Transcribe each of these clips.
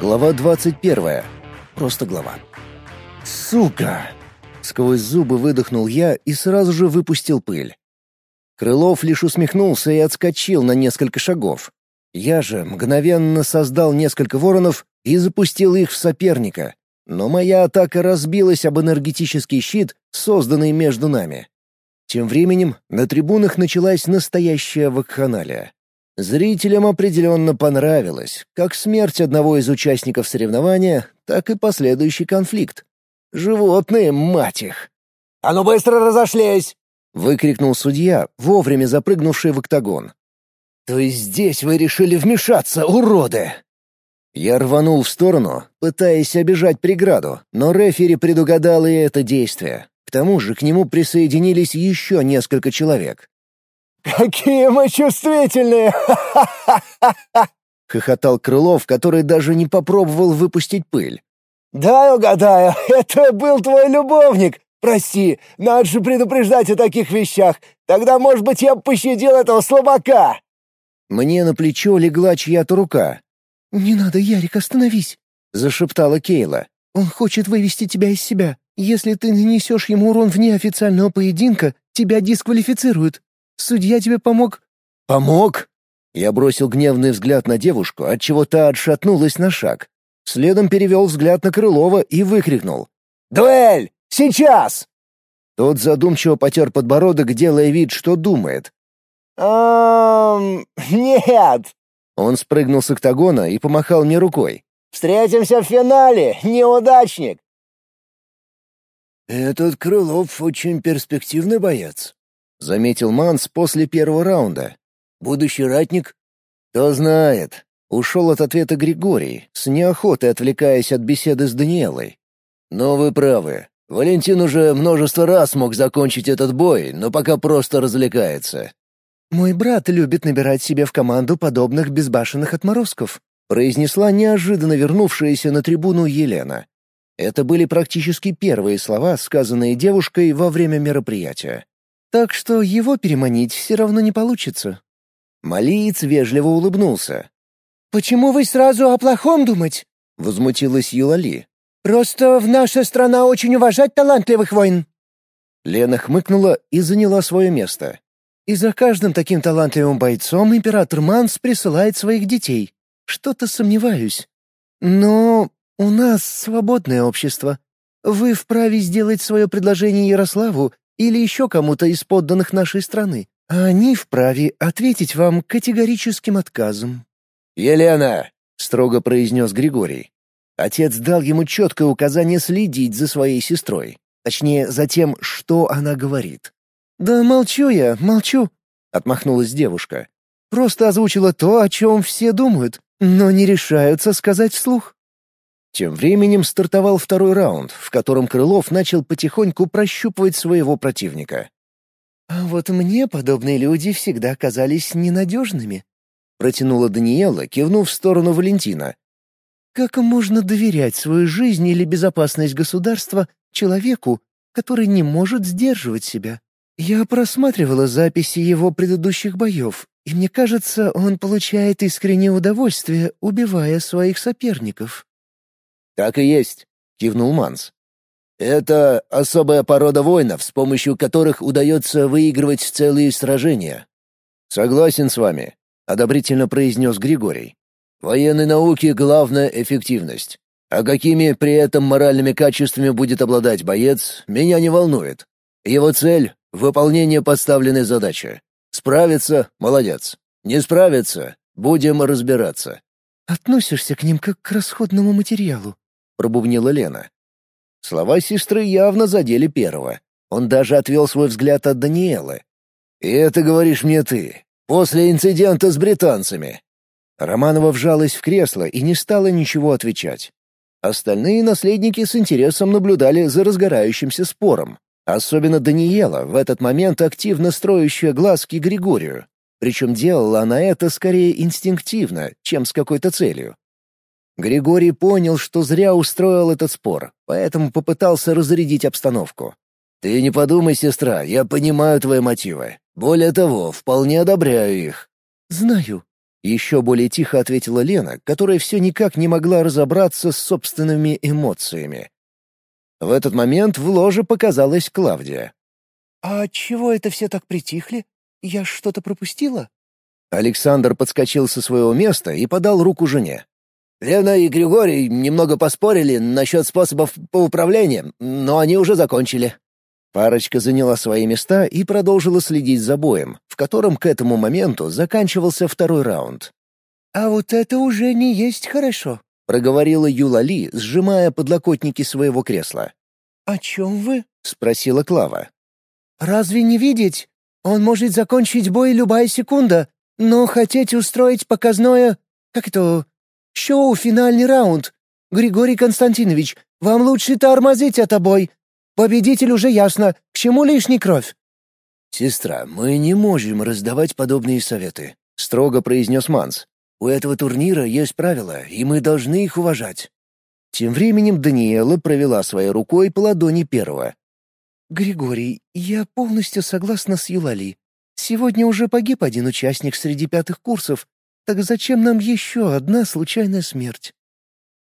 Глава 21. Просто глава. «Сука!» Сквозь зубы выдохнул я и сразу же выпустил пыль. Крылов лишь усмехнулся и отскочил на несколько шагов. Я же мгновенно создал несколько воронов и запустил их в соперника. Но моя атака разбилась об энергетический щит, созданный между нами. Тем временем на трибунах началась настоящая вакханалия. Зрителям определенно понравилось как смерть одного из участников соревнования, так и последующий конфликт. Животные, мать их! «А ну быстро разошлись!» — выкрикнул судья, вовремя запрыгнувший в октагон. «То есть здесь вы решили вмешаться, уроды?» Я рванул в сторону, пытаясь обижать преграду, но рефери предугадал и это действие. К тому же к нему присоединились еще несколько человек. «Какие мы чувствительные!» — хохотал Крылов, который даже не попробовал выпустить пыль. «Дай угадаю, это был твой любовник! Прости, надо же предупреждать о таких вещах! Тогда, может быть, я пощадил этого слабака!» Мне на плечо легла чья-то рука. «Не надо, Ярик, остановись!» — зашептала Кейла. «Он хочет вывести тебя из себя. Если ты нанесешь ему урон вне официального поединка, тебя дисквалифицируют. Судья тебе помог?» «Помог?» Я бросил гневный взгляд на девушку, отчего та отшатнулась на шаг. Следом перевел взгляд на Крылова и выкрикнул. «Дуэль! Сейчас!» Тот задумчиво потер подбородок, делая вид, что думает. «Эм... Нет!» Он спрыгнул с октагона и помахал мне рукой. «Встретимся в финале, неудачник!» «Этот Крылов очень перспективный боец», — заметил Манс после первого раунда. «Будущий ратник?» «Кто знает». Ушел от ответа Григорий, с неохотой отвлекаясь от беседы с Даниэлой. «Но вы правы. Валентин уже множество раз мог закончить этот бой, но пока просто развлекается». «Мой брат любит набирать себе в команду подобных безбашенных отморозков», произнесла неожиданно вернувшаяся на трибуну Елена. Это были практически первые слова, сказанные девушкой во время мероприятия. Так что его переманить все равно не получится. Малиец вежливо улыбнулся. «Почему вы сразу о плохом думать?» — возмутилась Юлали. «Просто в наша страна очень уважать талантливых воин». Лена хмыкнула и заняла свое место. «И за каждым таким талантливым бойцом император Манс присылает своих детей. Что-то сомневаюсь. Но у нас свободное общество. Вы вправе сделать свое предложение Ярославу или еще кому-то из подданных нашей страны, а они вправе ответить вам категорическим отказом». «Елена!» — строго произнес Григорий. Отец дал ему четкое указание следить за своей сестрой. Точнее, за тем, что она говорит. «Да молчу я, молчу», — отмахнулась девушка. «Просто озвучила то, о чем все думают, но не решаются сказать вслух». Тем временем стартовал второй раунд, в котором Крылов начал потихоньку прощупывать своего противника. «А вот мне подобные люди всегда казались ненадежными», — протянула Даниэла, кивнув в сторону Валентина. «Как можно доверять свою жизнь или безопасность государства человеку, который не может сдерживать себя? Я просматривала записи его предыдущих боев, и мне кажется, он получает искреннее удовольствие, убивая своих соперников». «Так и есть», — кивнул Манс. «Это особая порода воинов, с помощью которых удается выигрывать целые сражения». «Согласен с вами», — одобрительно произнес Григорий. «В военной науке главная эффективность. А какими при этом моральными качествами будет обладать боец, меня не волнует. Его цель — выполнение поставленной задачи. Справится — молодец. Не справится — будем разбираться». «Относишься к ним как к расходному материалу», пробубнила Лена. Слова сестры явно задели первого. Он даже отвел свой взгляд от Даниэлы. «И это говоришь мне ты, после инцидента с британцами». Романова вжалась в кресло и не стала ничего отвечать. Остальные наследники с интересом наблюдали за разгорающимся спором. Особенно Даниэла, в этот момент активно строящая глазки Григорию. Причем делала она это скорее инстинктивно, чем с какой-то целью. Григорий понял, что зря устроил этот спор, поэтому попытался разрядить обстановку. «Ты не подумай, сестра, я понимаю твои мотивы. Более того, вполне одобряю их». «Знаю». Еще более тихо ответила Лена, которая все никак не могла разобраться с собственными эмоциями. В этот момент в ложе показалась Клавдия. «А чего это все так притихли? Я что-то пропустила?» Александр подскочил со своего места и подал руку жене. «Лена и Григорий немного поспорили насчет способов по управлению, но они уже закончили». Парочка заняла свои места и продолжила следить за боем, в котором к этому моменту заканчивался второй раунд. «А вот это уже не есть хорошо», — проговорила Юла Ли, сжимая подлокотники своего кресла. «О чем вы?» — спросила Клава. «Разве не видеть? Он может закончить бой любая секунда, но хотеть устроить показное... Как это... Шоу финальный раунд. Григорий Константинович, вам лучше тормозить это бой. Победитель уже ясно, к чему лишний кровь?» «Сестра, мы не можем раздавать подобные советы», — строго произнес Манс. «У этого турнира есть правила, и мы должны их уважать». Тем временем Даниэла провела своей рукой по ладони первого. «Григорий, я полностью согласна с Юлали. Сегодня уже погиб один участник среди пятых курсов, так зачем нам еще одна случайная смерть?»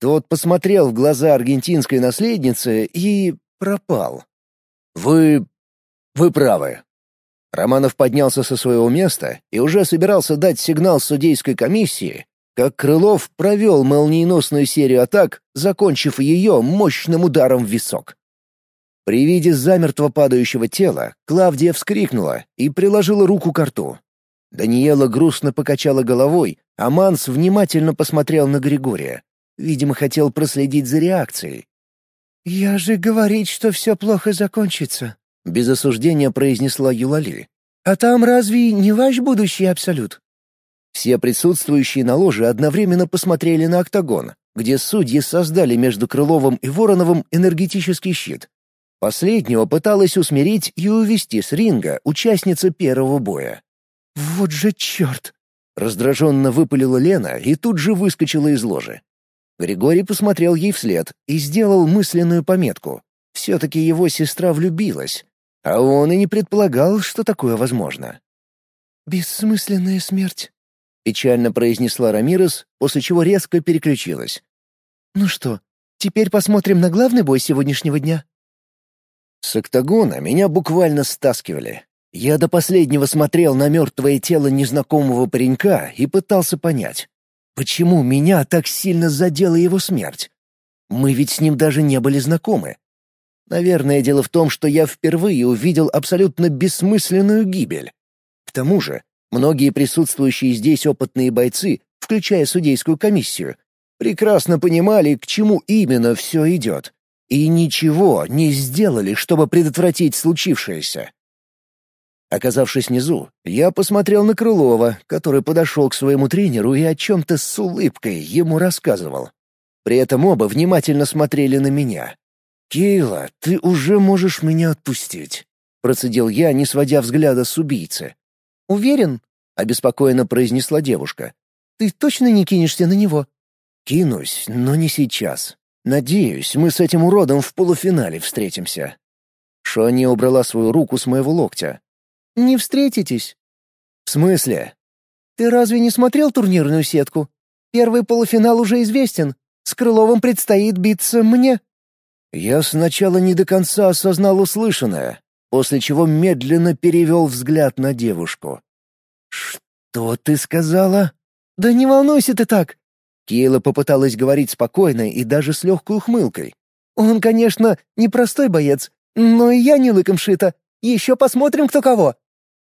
Тот посмотрел в глаза аргентинской наследницы и пропал. «Вы... вы правы». Романов поднялся со своего места и уже собирался дать сигнал судейской комиссии, как Крылов провел молниеносную серию атак, закончив ее мощным ударом в висок. При виде замертво падающего тела Клавдия вскрикнула и приложила руку к рту. Даниэла грустно покачала головой, а Манс внимательно посмотрел на Григория. Видимо, хотел проследить за реакцией. «Я же говорить, что все плохо закончится», — без осуждения произнесла Юлали. «А там разве не ваш будущий абсолют?» Все присутствующие на ложе одновременно посмотрели на октагон, где судьи создали между Крыловым и Вороновым энергетический щит. Последнего пыталась усмирить и увести с ринга участница первого боя. «Вот же черт!» Раздраженно выпалила Лена и тут же выскочила из ложи. Григорий посмотрел ей вслед и сделал мысленную пометку. Все-таки его сестра влюбилась, а он и не предполагал, что такое возможно. «Бессмысленная смерть», — печально произнесла Рамирес, после чего резко переключилась. «Ну что, теперь посмотрим на главный бой сегодняшнего дня?» С октагона меня буквально стаскивали. Я до последнего смотрел на мертвое тело незнакомого паренька и пытался понять, Почему меня так сильно задела его смерть? Мы ведь с ним даже не были знакомы. Наверное, дело в том, что я впервые увидел абсолютно бессмысленную гибель. К тому же, многие присутствующие здесь опытные бойцы, включая судейскую комиссию, прекрасно понимали, к чему именно все идет, и ничего не сделали, чтобы предотвратить случившееся. Оказавшись внизу, я посмотрел на Крылова, который подошел к своему тренеру и о чем-то с улыбкой ему рассказывал. При этом оба внимательно смотрели на меня. «Кейла, ты уже можешь меня отпустить», — процедил я, не сводя взгляда с убийцы. «Уверен?» — обеспокоенно произнесла девушка. «Ты точно не кинешься на него?» «Кинусь, но не сейчас. Надеюсь, мы с этим уродом в полуфинале встретимся». Шони убрала свою руку с моего локтя, не встретитесь». «В смысле?» «Ты разве не смотрел турнирную сетку? Первый полуфинал уже известен. С Крыловым предстоит биться мне». Я сначала не до конца осознал услышанное, после чего медленно перевел взгляд на девушку. «Что ты сказала?» «Да не волнуйся ты так!» Кейла попыталась говорить спокойно и даже с легкой ухмылкой. «Он, конечно, непростой боец, но и я не лыком шита. Еще посмотрим, кто кого.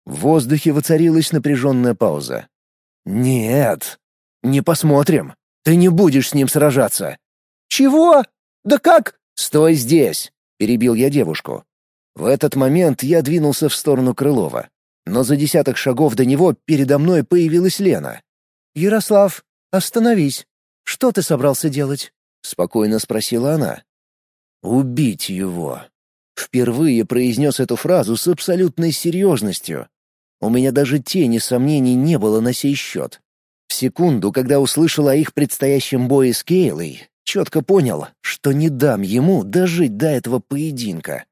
В воздухе воцарилась напряженная пауза. «Нет, не посмотрим. Ты не будешь с ним сражаться». «Чего? Да как?» «Стой здесь!» — перебил я девушку. В этот момент я двинулся в сторону Крылова. Но за десяток шагов до него передо мной появилась Лена. «Ярослав, остановись. Что ты собрался делать?» — спокойно спросила она. «Убить его». Впервые произнес эту фразу с абсолютной серьезностью. У меня даже тени сомнений не было на сей счет. В секунду, когда услышал о их предстоящем бое с Кейлой, четко понял, что не дам ему дожить до этого поединка.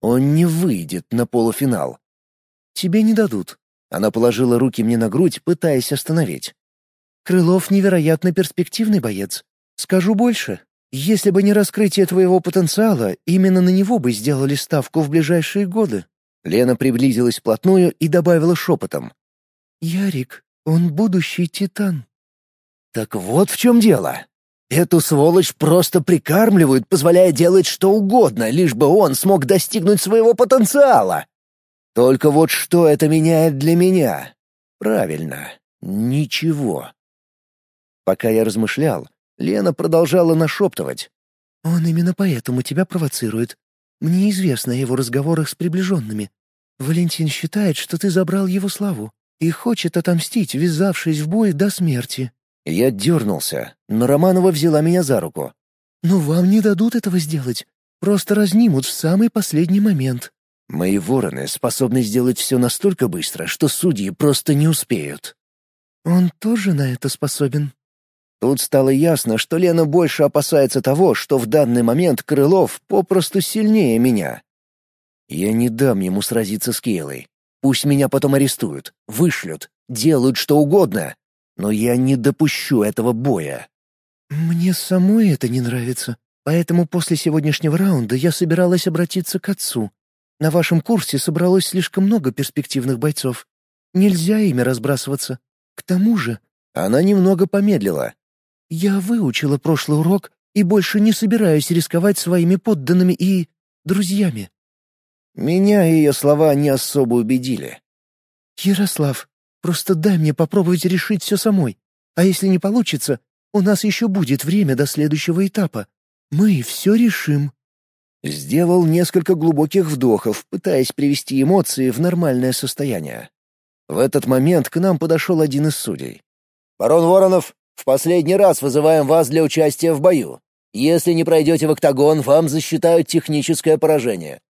Он не выйдет на полуфинал. «Тебе не дадут». Она положила руки мне на грудь, пытаясь остановить. Крылов невероятно перспективный боец. Скажу больше. Если бы не раскрытие твоего потенциала, именно на него бы сделали ставку в ближайшие годы». Лена приблизилась вплотную и добавила шепотом. «Ярик, он будущий титан». «Так вот в чем дело. Эту сволочь просто прикармливают, позволяя делать что угодно, лишь бы он смог достигнуть своего потенциала. Только вот что это меняет для меня? Правильно, ничего. Пока я размышлял, Лена продолжала нашептывать. «Он именно поэтому тебя провоцирует. Мне известно о его разговорах с приближенными. Валентин считает, что ты забрал его славу и хочет отомстить, ввязавшись в бой до смерти. Я дернулся, но Романова взяла меня за руку. «Но вам не дадут этого сделать. Просто разнимут в самый последний момент». Мои вороны способны сделать все настолько быстро, что судьи просто не успеют. «Он тоже на это способен». Тут стало ясно, что Лена больше опасается того, что в данный момент Крылов попросту сильнее меня. Я не дам ему сразиться с Кейлой. Пусть меня потом арестуют, вышлют, делают что угодно, но я не допущу этого боя. Мне самой это не нравится, поэтому после сегодняшнего раунда я собиралась обратиться к отцу. На вашем курсе собралось слишком много перспективных бойцов. Нельзя ими разбрасываться. К тому же...» Она немного помедлила. «Я выучила прошлый урок и больше не собираюсь рисковать своими подданными и... друзьями». Меня ее слова не особо убедили. «Ярослав, Просто дай мне попробовать решить все самой. А если не получится, у нас еще будет время до следующего этапа. Мы все решим». Сделал несколько глубоких вдохов, пытаясь привести эмоции в нормальное состояние. В этот момент к нам подошел один из судей. «Барон Воронов, в последний раз вызываем вас для участия в бою. Если не пройдете в октагон, вам засчитают техническое поражение.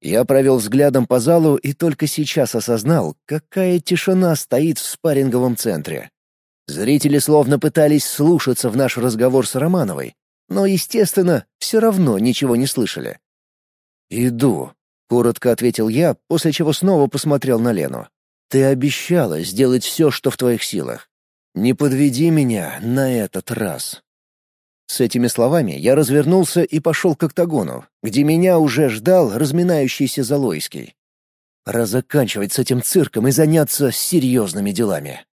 Я провел взглядом по залу и только сейчас осознал, какая тишина стоит в спарринговом центре. Зрители словно пытались слушаться в наш разговор с Романовой, но, естественно, все равно ничего не слышали. «Иду», — коротко ответил я, после чего снова посмотрел на Лену. «Ты обещала сделать все, что в твоих силах. Не подведи меня на этот раз». С этими словами я развернулся и пошел к октагону, где меня уже ждал разминающийся Залойский. Пора заканчивать с этим цирком и заняться серьезными делами.